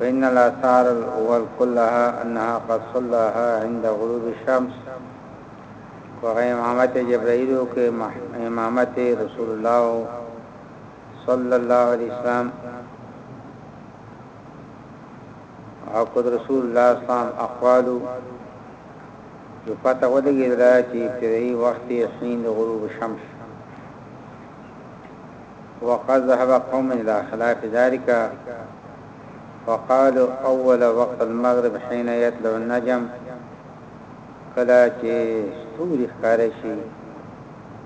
فإن الآثار الأول كلها أنها قد صلاها عند غروب الشمس که هغه امامت جبرائيل او که امامت رسول الله صلی الله علیه وسلم او قد رسول الله صلی الله علیه وسلم اقوالو جو پتا ولګی درا چې ابتدایي وخت حين غروب الشمس وقد ذهب قوم الى خلاف ذلك فقالو اول وقت المغرب حين يطلع النجم کله چې ستوري ښکاره شي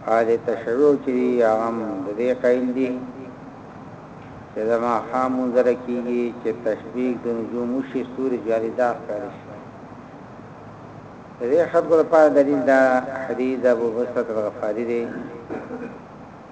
اهل تشیع چې دي هغه هم د دې قایل دي چې د ماښام منظره کېږي چې تشبیه د نجوم وشي ستوري جالیدا ښکاره شي د دې خبرو لپاره دلیل دا حدیث ابو بصرة الغفاری دی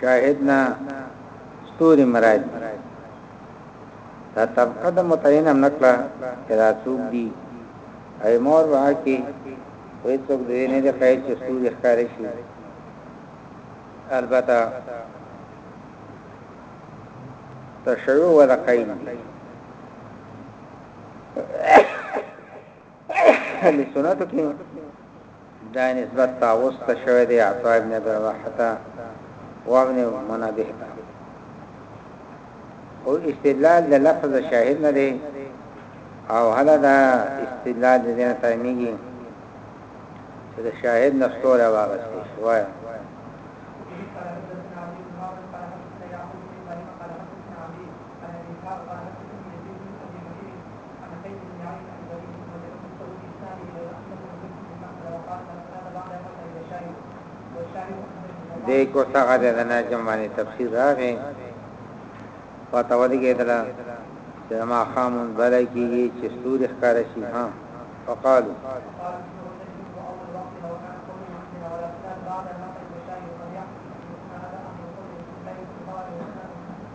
شاهد نه ستوري مراد دي دا طبقه د متعین هم نکړه چې دا څوک دي اي مور واه کې وې څوک دوی نه د خیر چې ستوري ښکار شي البته تشوي ولا قایم دي اهل سنت کې دا نسبت تاوس ته شوی دی عطا ابن ابي رباح ته وابن منابه ته او استدلال د لفظ شاهد نه دی او هله دا استدلال د دې نه تایمیږي چې د شاهد نستور واغستې شوی دې کو څنګه د نجم باندې تفسیر راغی پته ولګېدل چې ما خامون بلای کیږي چې ستوري ښکار شي ها فقالو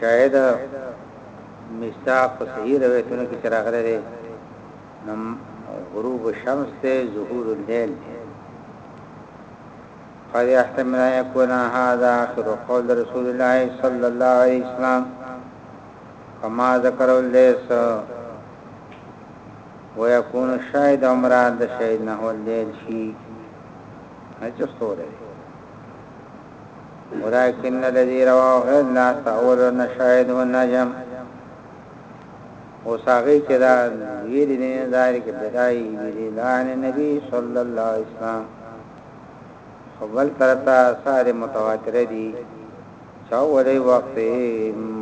شاهد مصداق په صحیح روایتونو کې چې راغلی دی نو غروب الشمس دی ظهور الليل دی قد يحتمل ان يكون هذا اخر قول رسول الله صلى الله عليه وسلم كما ذكر الليث ويكون الشاهد عمران ده شاهد نه الليل شي هجستوره ولكن الذي رواه حيث لا تأول ان شاهد هو النجم اوس هغه چې دا ویلي دي نه ظاهر کې بدایي ویلي لا نه نبی صلی الله علیه وسلم اول ترتا سار متواتر دي چاولې وخت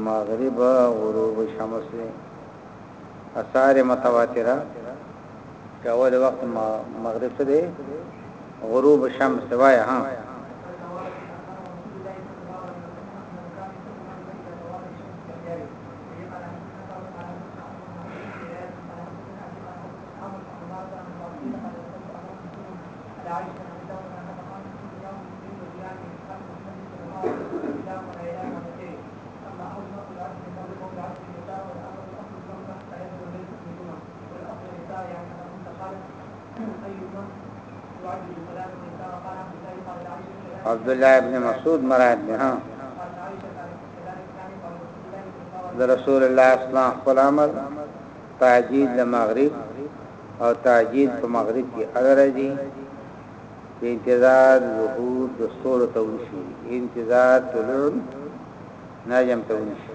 مغرب غروب شمس اثار متواتره کوا د وخت مغرب څه دی غروب شمس وای ها عبد الله ابن مسعود مراد نه ها در رسول الله اسلام خپل امر تاجید لمغرب او تاجید په مغرب کې اگر دي چې انتظار ظهور د ستور ته وشي انتظار طلوع نجم ته وشي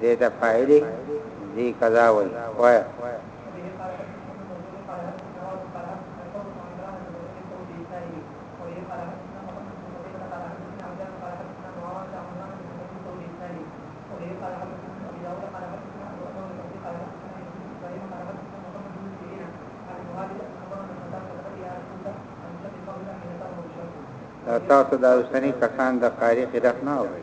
دې ته فاعل ذی قضا وای وای تاسو دا اوسنی کسان د قاری خلاف نه اورئ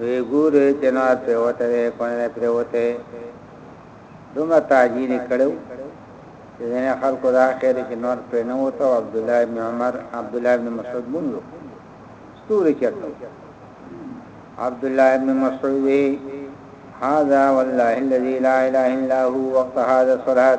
وی ګوره جنار پریوته ده کونه نه پریوته دومره تاجین کړو چې ځنه خلکو دا خیر چې نور پر نه وته عبد الله ابن عمر عبد الله ابن مسعود مونږ ستوري چرته عبد الله ابن مسعود وی هذا والله الذي لا اله الا هو وقت هذا الصلاه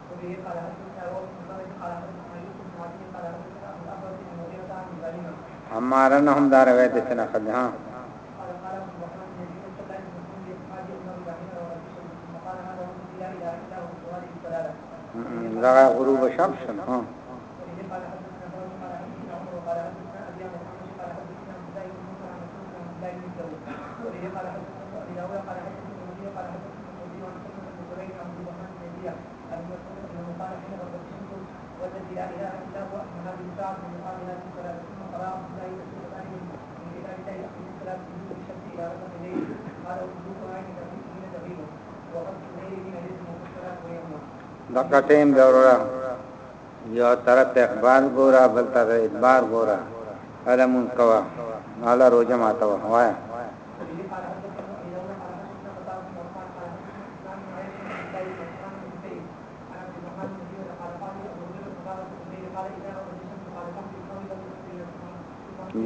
عمار نه هم دا روایت ته نقل ده دا غروب شمس ها دقتیم دورا یو طرف ته اخبار ګورا بل طرف ادبار ګورا علمون کوا نالا روجه ماته وایا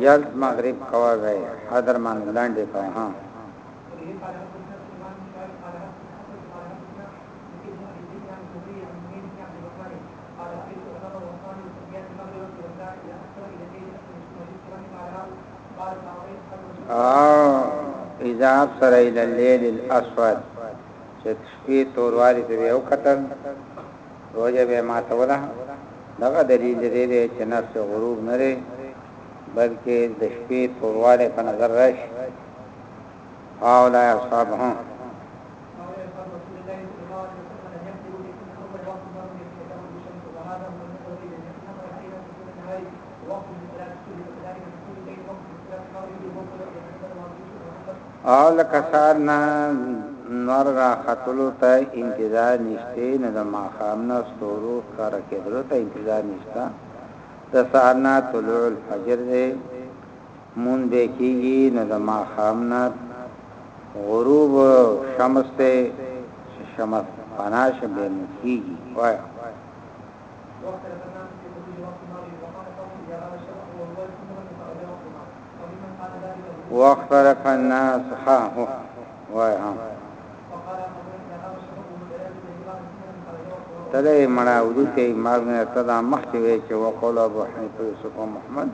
یلت مغرب کوا غي حضر مان لاندې کوا ها اذا ابصر الى الليل الاسود چې شپې توروالي ته یو قتل روزه به ماته ولا دغه دلیل دې دې چې نفس غروب نه لري بلکې د شپې توروالي په نظر راشي او لا اصحابهم او لکه سار نه نور را خطلو ته انتظار نشته نه د ماخام نه ستورو کار کېدلو ته انتظار نشته د سار نه طلوع الفجر دی مون به کېږي نه د ماخام نه غروب شمس ته شمس پناش به مون کېږي وایي واختلف الناس ها هو وای ها تله مړه ودته ما نه تدا مخ کې وی چې وقول ابو حنیفه یوسف محمد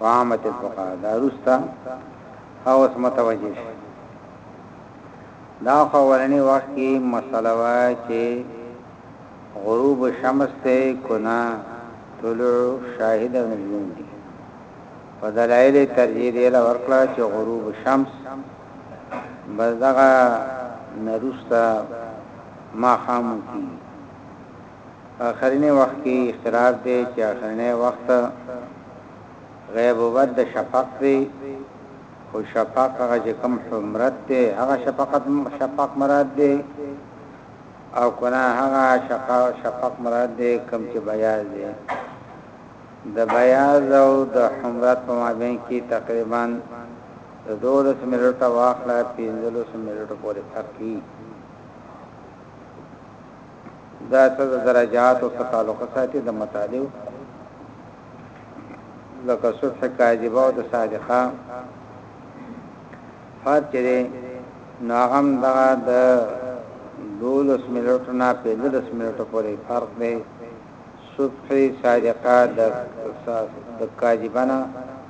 وعامت الفقهاء دا رستا اوس متوجه شي دا خو ورني وخت کې مسله وا چې غروب شمس دی که نه طلوع شاهد او نجوم دي په دلایلو یې ترجیح دې له ورکړه چې غروب شمس بس دغه نه وروسته ماښام وکیږي په اخرینې وخت کې اختلاف دی چې اخرینې وخت غیبوبت د شفق دی خو شفق هغه چې کوم حمرت دی هغه شفقت شفق مراد دی او کنه هغه شفق مراد دی کوم چې بیاض دی د بیاض او د حمرات په مابین کې تقریبا د 12 منټه واخله 15 منټه پورې فرق وي دا څه د درجات او تعلق ساتي د مطالب لکه صبح کاذبه او د صادقه حد چې دی نو هغه هم دغه د دولس منټو نه پنځلس منټو پورې فرق دی صبح صادقه د د کاذبه نه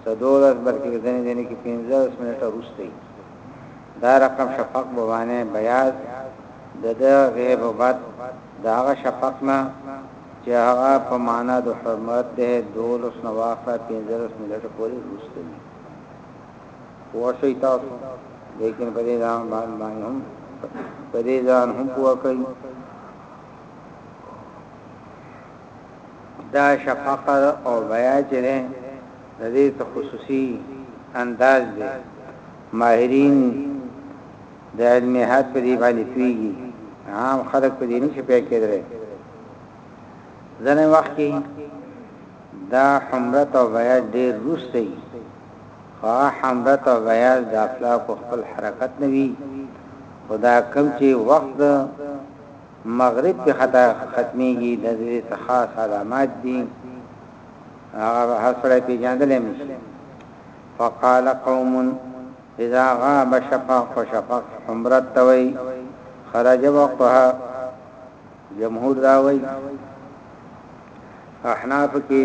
څه دولس بلکې ځینې ځینې کې پنځلس منټه وروسته وي دا رقم شفق به باندې بیاض د د غیب وبد د هغه شفق نه چې هغه په معنا د حرمت ده دولس نه واخله پنځلس منټه پورې وروسته وي پوه شئ تاسو لیکن په دې ځان باندې هم په دې ځان هم پوه کړئ دا شفقر او بیا چې ده د دې خصوصي انداز دی ماهرین د علم حد په دې باندې پیږي عام خلک په دې نه شي پېښ کېدل ځنه وخت کې دا حمرت او بیا ډېر روسته په همدغه توګه یاد د افلاکو خپل حرکت نه وي خو دا کوم چې وخت د مغرب په خطا ختمیږي د دې څه خاص علامات دي هغه هر سړی پیژندلی هم شي فقال قوم اذا غاب شفق شفق حمرت توي خرج وقتها جمهور داوي احناف کې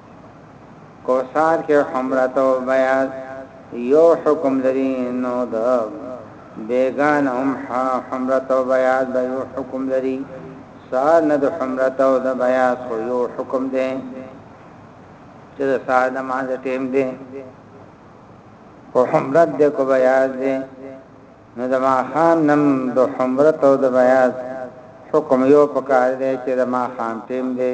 کوثار کې حمرته او بیاض یو حکم لري نو د بیګان هم حمرته او بیاض به یو حکم لري سار نه د حمرته او د بیاض خو یو حکم دی چې د سار نماز ټیم دی خو حمرت دی کو بیاض دی نو د ما خام نم د حمرته او د بیاض حکم یو پکار دی چې د ما خام ټیم دی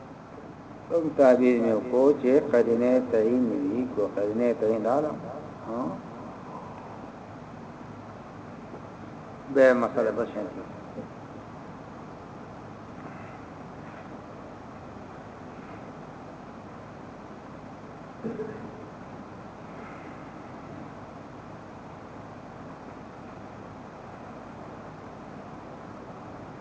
کوم تعبیر مې کو چې قرینه تعین وی کو قرینه تعین رااله به مسله بشن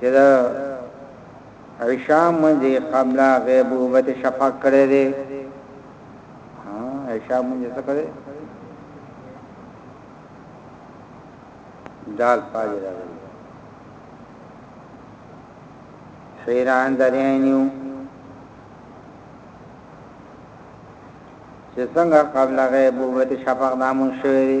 چې د عشاء منځ قبله غیبوبت شفق کړی دی ها عشاء منځ څه کړی دال پاجي راغلی حیران درینیو چې څنګه قبل غیبوبت شفق نامون شوی دی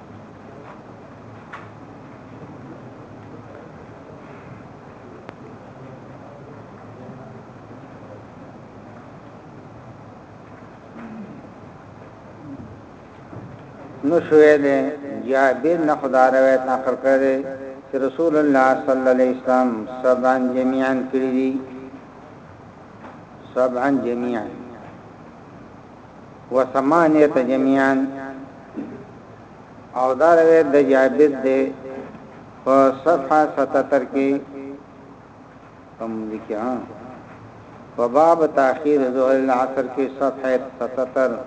نو شوې ده یا به نه خدای روایت نقل کړي چې رسول الله صلی الله علیه وسلم سبعا جميعا کړی دي سبعا جميعا وثمانیه جميعا او دا روایت د جابر دی په صفحه 77 کې کوم لیکه په باب تاخير ظهر العصر کې صفحه 77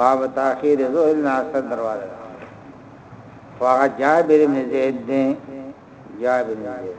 باب تاخير ظهر العصر دروازه فاجابر بن زید دی جابر بن زید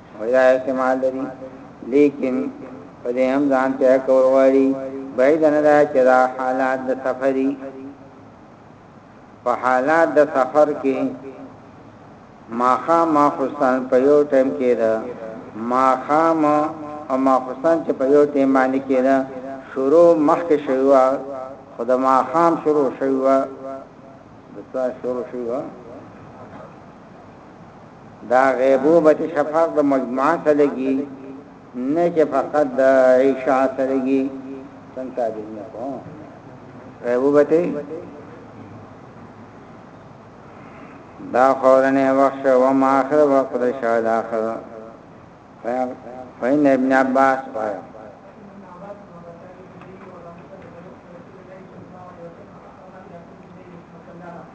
او یا احتمال لري لیکن په دې هم ځان ته کور غواړي بعید نه ده چې دا حالات د سفري په حالات د سفر کې ماخا ماخستان په یو ټیم کې ده ماخا ما او ماخستان چې په یو ټیم باندې کې ده شروع مخکې شوی خدای ما خام شروع شوی و د څه شروع شوی و دا غیبوبت شفق د مجموعه سلګي نه چې فقط د عشاء سلګي څنګه تعبیر نه کو غیبوبت دا خورنه وخت و ما اخر وقت شهد اخر فین ابن عباس پای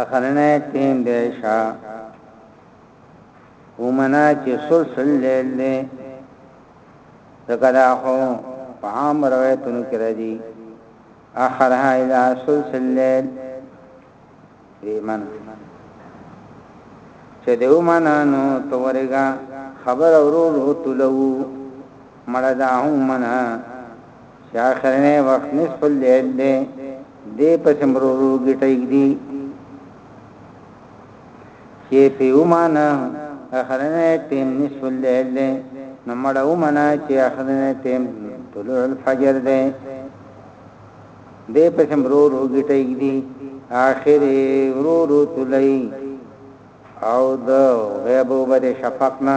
اخرنی ټیم دی شا ومنا چې سلسل لیل دی ذکر اخو په عام روایتونو کې راځي اخرها الى سلسل لیل ایمان چې دیو مانانو تورګه خبر اورو تلو مړه دا هم ومنه چې اخرنی وخت نصف اللیل دی دې پسې هم ورو ورو ګټه ږدي چې په یو معنی اخرنه ټیم نصف الليل دی نو مړه ومنه چې اخرنه ټیم طلوع الفجر دی دې په سمرو رو ګټي دي اخر ورو رو تلای او د غیب وبد شفقنا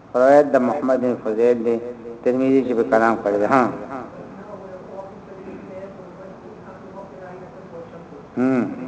روایت د محمد بن فضیل دی ترمذی چې په کلام کړی ده ها هم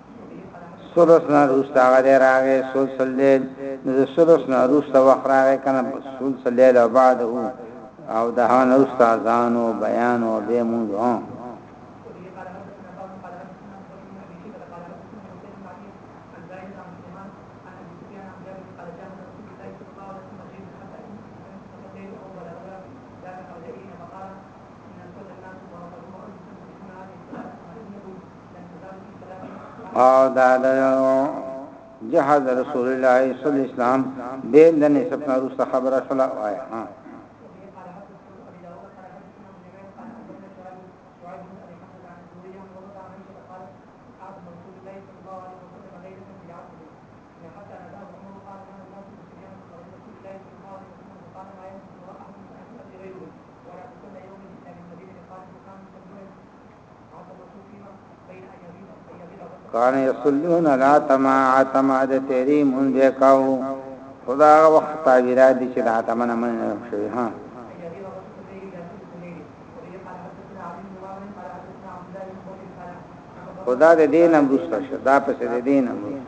سلس نه روسته هغه دی راغی سلس لیل نو د سلس نه روسته وخت راغی کنه سلس لیل او بعد او او د هغه نه روسته اذان او بیان او به مونږ هم او دا د جهاد رسول الله صلی الله علیه وسلم به د نسب نارو خبره شولا وای ها کان یصلون لا تما تما د تیری مون به کاو خدا وخت تعبیرا دي چې دا تمنه من شوی ها خدا د دین امروز شه دا پس د دین امروز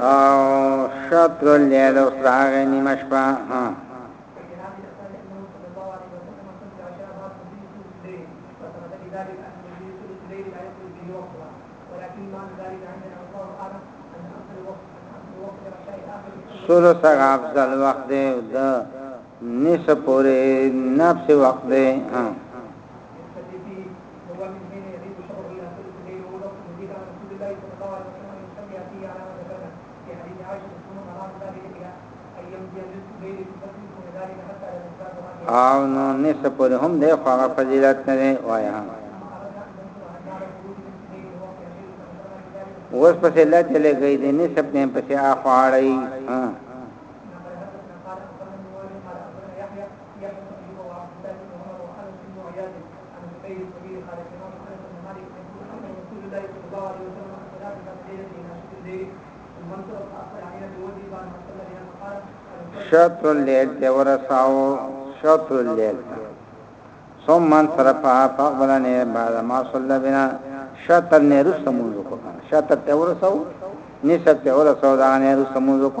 او شات لیل او سراغ نیمه شپه ها سولو سره افضل وخت دی د نس پورې نفس وخت دی ها او نو نسه پر هم دی خو هغه فضیلت نه دی وایا اوس په الله ته لګی دی نسه په پسې اخواړی ها شطر الليل ته ورساو شطر الليل ثم من صرفا فقبلني بعد ما صلى بنا شطر نه رس منځ کو شطر ته ورساو نصف ته ورساو دا نه رس منځ کو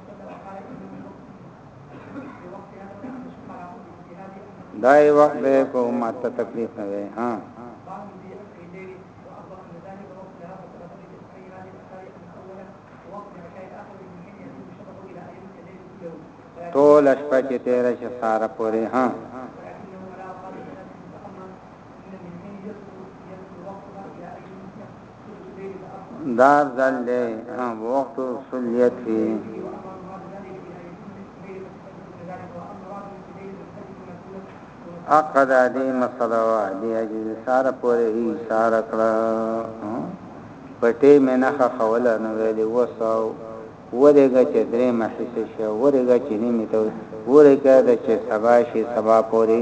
دای وخت به کوم ماته تکلیف نه وي ها ټول شپه چې تیر شي ساره پورې ها دا ځل دی وخت سلیت کې عقد دې مسله وا دې عجز ساره پورې هي ساره کړه پټې مې نه خوله نو ویلې وساو ورګه چې درې محسه شو ورګه چې نیمه ته ورګه چې سبا شي سبا پورې